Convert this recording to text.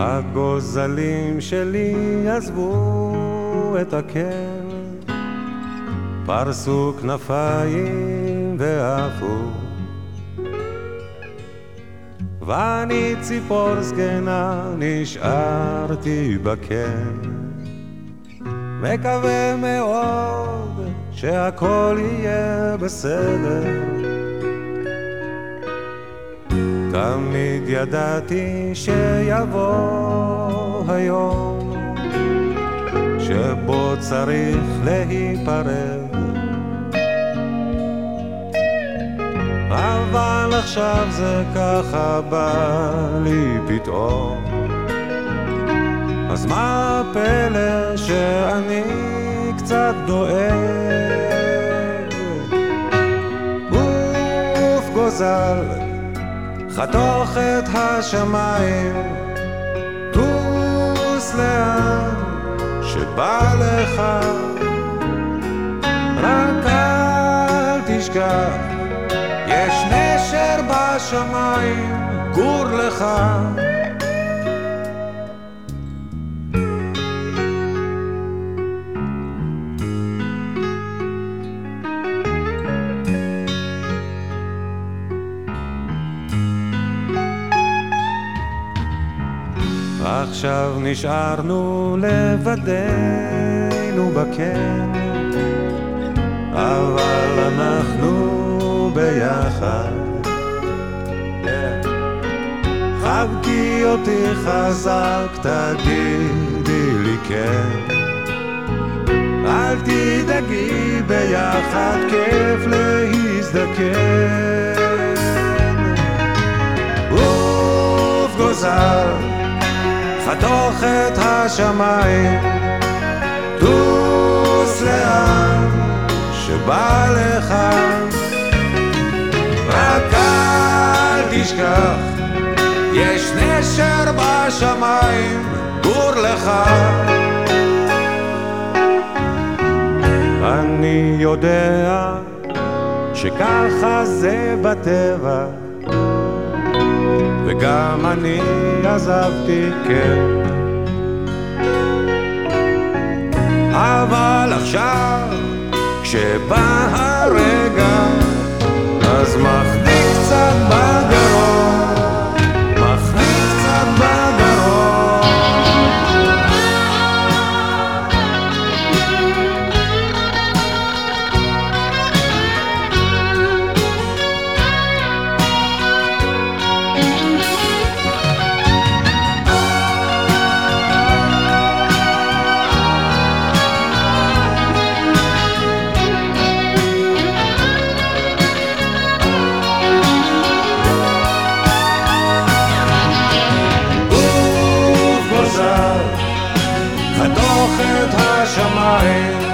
הגוזלים שלי עזבו את הקן, פרסו כנפיים ועפו. ואני ציפור זקנה נשארתי בקן, מקווה מאוד שהכל יהיה בסדר. תמיד ידעתי שיבוא היום שבו צריך להיפרד. אבל עכשיו זה ככה בא לי פתאום. אז מה הפלא שאני קצת דואג? גוף גוזל חתוך את השמיים, טוס לאן שבא לך, רק אל תשכח, יש נשר בשמיים, גור לך. עכשיו נשארנו לבדנו בקן, אבל אנחנו ביחד. חבקי אותי חזק, תגידי לי כן. אל תדאגי ביחד, כיף להזדקן. עוף גוזל חתוך את השמיים, טוס לאן שבא לך, רק אל תשכח, יש נשר בשמיים, גור לך. אני יודע שככה זה בטבע וגם אני עזבתי, כן. אבל עכשיו, כשבא הרגע, אז מחדיר mind.